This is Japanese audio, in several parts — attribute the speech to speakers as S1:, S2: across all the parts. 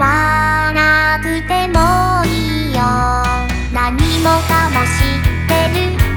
S1: わなくてもいいよ。何もかも知ってる。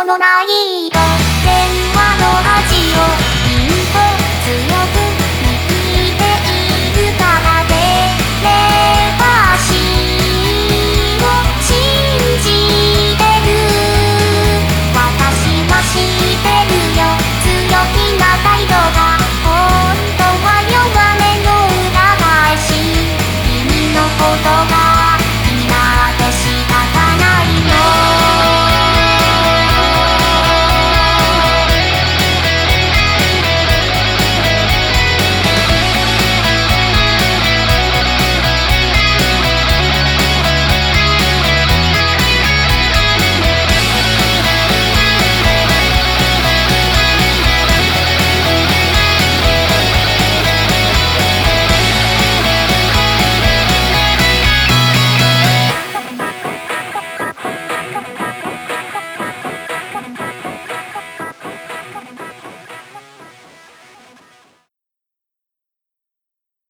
S1: ともない